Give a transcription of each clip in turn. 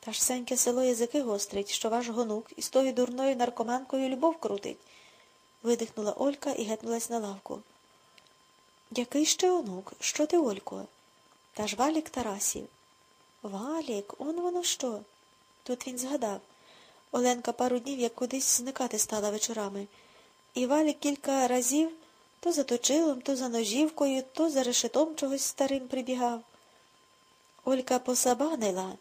Та ж сеньке село язики гострить, що ваш гонук із тою дурною наркоманкою любов крутить. видихнула Олька і гетнулась на лавку. Який ще онук? Що ти, Олько? Та ж валік Тарасів. Валік, он воно що? Тут він згадав. Оленка пару днів як кудись зникати стала вечорами. І валік кілька разів то за точилом, то за ножівкою, то за решетом чогось старим прибігав. Олька посабанила,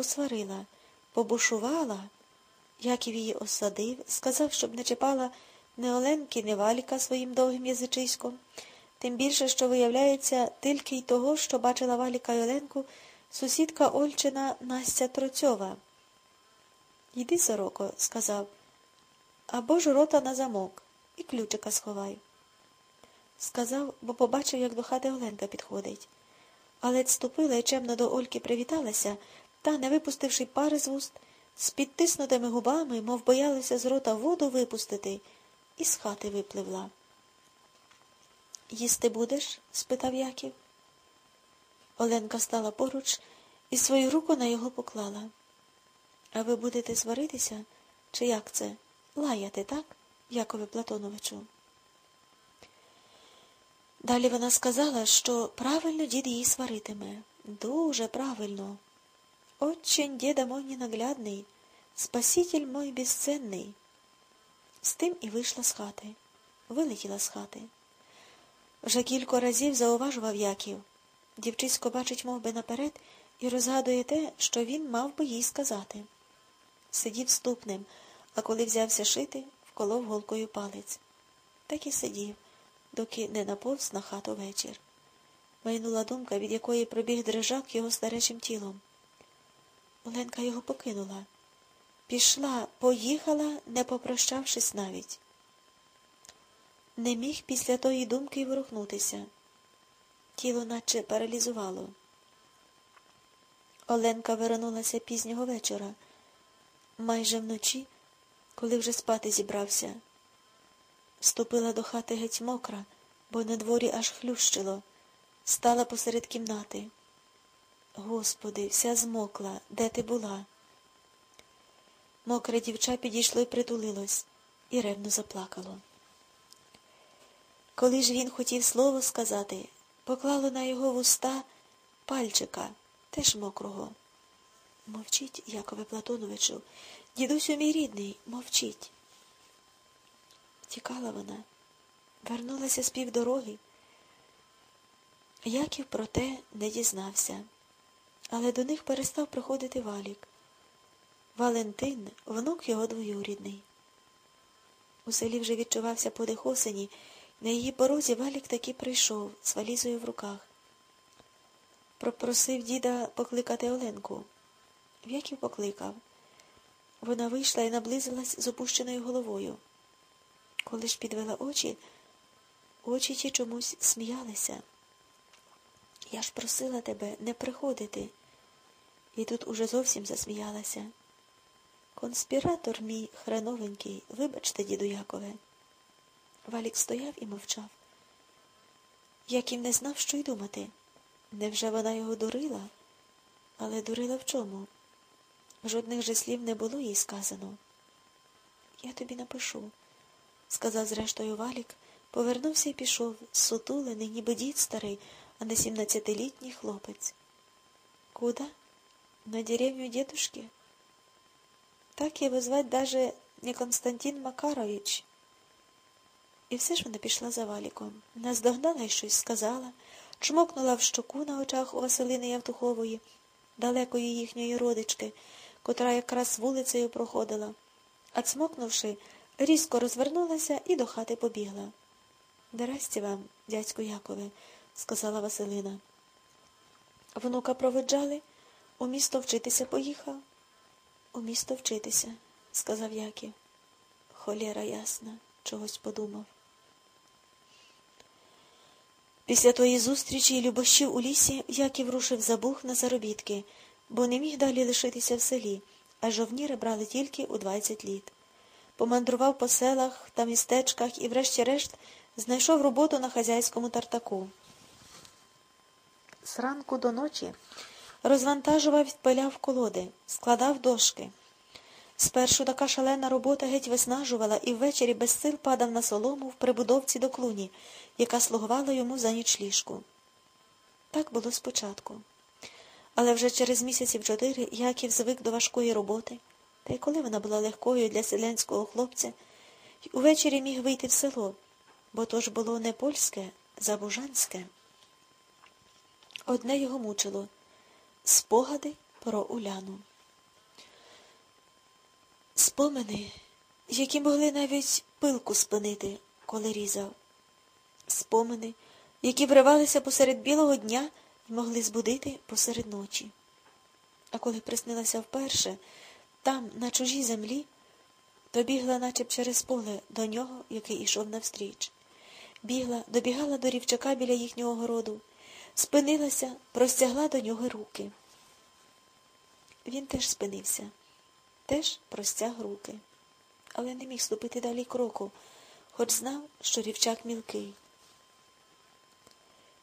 посварила, побушувала. Яків її осадив, сказав, щоб не чіпала не Оленки, не Валіка своїм довгим язичиськом. Тим більше, що виявляється, тільки й того, що бачила Валіка й Оленку, сусідка Ольчина Настя Троцьова. Йди, сороко, сказав, або ж рота на замок і ключика сховай. Сказав, бо побачив, як до хати Оленка підходить. Але ступила і чемно до Ольки привіталася, та, не випустивши пари з вуст, з підтиснутими губами, мов боялася з рота воду випустити, і з хати випливла. Їсти будеш? спитав Яків. Оленка стала поруч і свою руку на його поклала. А ви будете сваритися? Чи як це? Лаяти, так, Якове Платоновичу? Далі вона сказала, що правильно дід її сваритиме. Дуже правильно. Очень деда мой ненаглядний, спаситель мой безценний. З тим і вийшла з хати, вилетіла з хати. Вже кілька разів зауважував Яків. Дівчисько бачить мов би, наперед і розгадує те, що він мав би їй сказати. Сидів ступнем, а коли взявся шити, вколов голкою палець. Так і сидів, доки не наповз на хату вечір. Майнула думка, від якої пробіг дрижак його старечим тілом. Оленка його покинула. Пішла, поїхала, не попрощавшись навіть. Не міг після тої думки й ворухнутися. Тіло наче паралізувало. Оленка вернулася пізнього вечора, майже вночі, коли вже спати зібрався. Вступила до хати геть мокра, бо на дворі аж хлющило, стала посеред кімнати. Господи, вся змокла, де ти була? Мокре дівча підійшло і притулилось, і ревно заплакало. Коли ж він хотів слово сказати, поклало на його вуста пальчика, теж мокрого. Мовчіть, Якове Платоновичу, дідусю мій рідний, мовчіть. Тікала вона, вернулася з півдороги. Яків про те не дізнався, але до них перестав приходити валік. Валентин, внук його двоюрідний. У селі вже відчувався подих осені, на її порозі валік таки прийшов з валізою в руках. Попросив діда покликати Оленку. В'яків покликав. Вона вийшла і наблизилась з опущеною головою. Коли ж підвела очі, очі ті чомусь сміялися. Я ж просила тебе не приходити. І тут уже зовсім засміялася. Конспіратор мій хреновенький, вибачте, діду Якове. Валік стояв і мовчав. Яків не знав, що й думати. Невже вона його дурила? Але дурила в чому? Жодних же слів не було їй сказано. Я тобі напишу, сказав зрештою Валік, повернувся і пішов, сутулений, ніби дід старий, а не сімнадцятилітній хлопець. Куда? На деревню дедушки? Так его звать даже не Константин Макарович. І все ж вона пішла за валіком. Наздогнала й щось сказала, чмокнула в щоку на очах у Василини Явтухової, далекої їхньої родички, котра якраз вулицею проходила, а цмокнувши, різко розвернулася і до хати побігла. Дарасті вам, дядьку Якове, сказала Василина. Внука проведжали, у місто вчитися поїхав. У місто вчитися, сказав Яків. Холєра ясна, чогось подумав. Після тої зустрічі і любощів у лісі Яків рушив за Буг на заробітки, бо не міг далі лишитися в селі, а жовніри брали тільки у 20 літ. Помандрував по селах та містечках і, врешті-решт, знайшов роботу на хазяйському тартаку. Зранку до ночі розвантажував, відпиляв колоди, складав дошки. Спершу така шалена робота геть виснажувала і ввечері без сил падав на солому в прибудовці до клуні, яка слугувала йому за ніч ліжку. Так було спочатку. Але вже через місяців чотири Яків звик до важкої роботи, та й коли вона була легкою для селянського хлопця, увечері міг вийти в село, бо то ж було не польське, забужанське. Одне його мучило спогади про Уляну. Спомини, які могли навіть пилку спинити, коли різав. Спомини, які вривалися посеред білого дня і могли збудити посеред ночі. А коли приснилася вперше, там, на чужій землі, то бігла, наче б через поле до нього, який ішов навстріч. Бігла, добігала до рівчака біля їхнього городу, спинилася, простягла до нього руки. Він теж спинився, теж простяг руки, але не міг ступити далі кроку, хоч знав, що рівчак мілкий.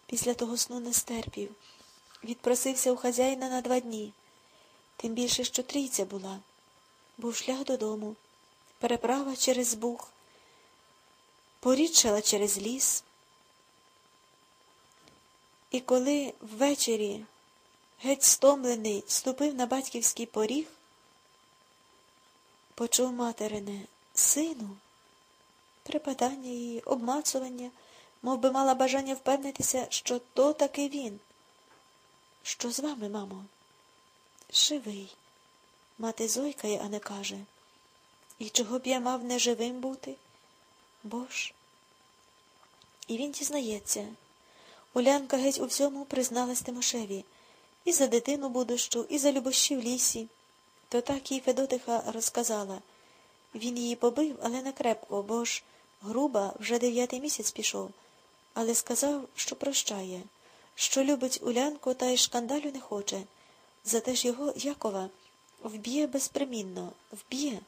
Після того сну не стерпів, відпросився у хазяїна на два дні, тим більше, що трійця була. Був шлях додому, переправа через Буг, порідшала через ліс. І коли ввечері, геть стомлений, ступив на батьківський поріг, почув материне сину, припадання її, обмацування, мов би мала бажання впевнитися, що то таки він. Що з вами, мамо? Живий. Мати зойкає, а не каже. І чого б я мав неживим бути? Бо ж. І він дізнається. Улянка геть у всьому призналась Тимошеві і за дитину будущу, і за любощі в лісі. То так їй Федотиха розказала. Він її побив, але не крепко, бо ж груба вже дев'ятий місяць пішов, але сказав, що прощає, що любить Улянку та й шкандалю не хоче. Зате ж його Якова вб'є безпримінно, вб'є.